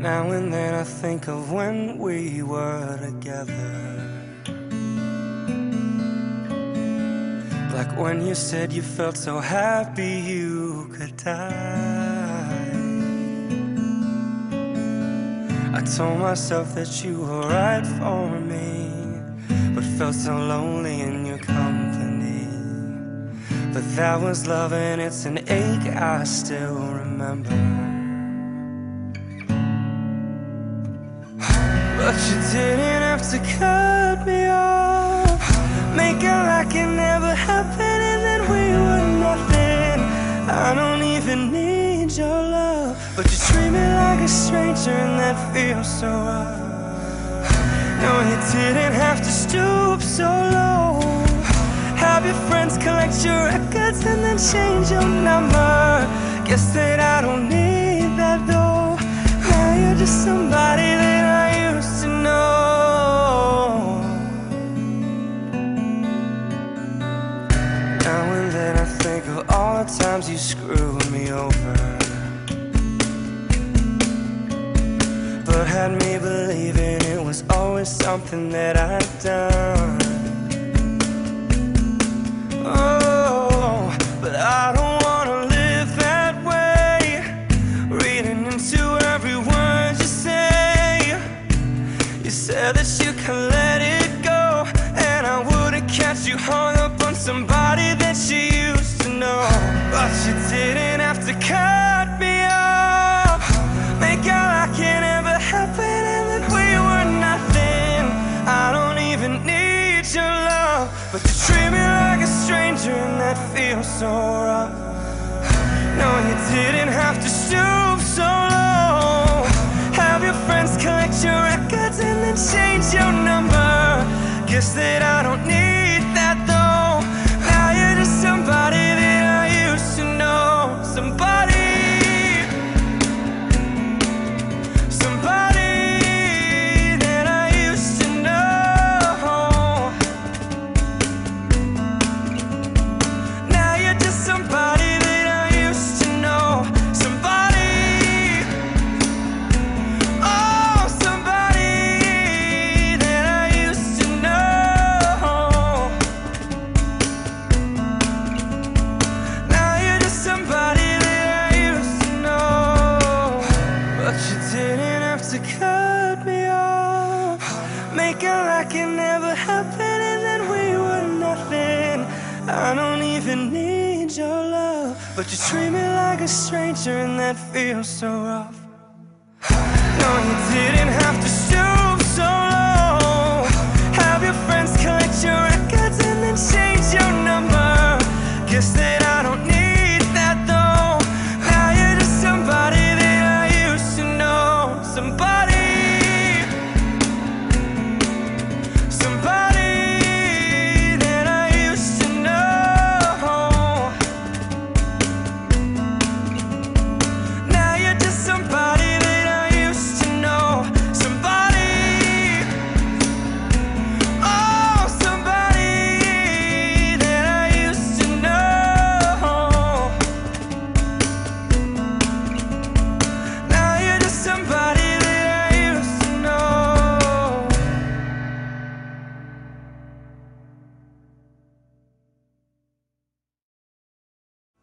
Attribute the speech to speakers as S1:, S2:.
S1: Now and then I think of when we were together. Like when you said you felt so happy you could die. I told myself that you were right for me, but felt so lonely in your company. But that was love and it's an ache I still remember. But you didn't have to cut me off. Make it like it never happened and then we were nothing. I don't even need your love But you treat me like a stranger and that feels so rough No, you didn't have to stoop so low. Have your friends collect your records and then change your number. Guess that I don't need think of all the times you screwed me over. But had me believing it was always something that I'd done. Oh, but I don't wanna live that way. Reading into every word you say. You said that you can let it go And I wouldn't catch you hung up on somebody you didn't have to cut me off. Make out like it never happened and that we were nothing. I don't even need your love But you treat me like a stranger and that feels so rough. No, you didn't have to stoop so low. Have your friends collect your records and then change your number. Guess that I I it never happened and then we were nothing. I don't even need your love, but you treat me like a stranger and that feels so rough. No, you didn't have to show.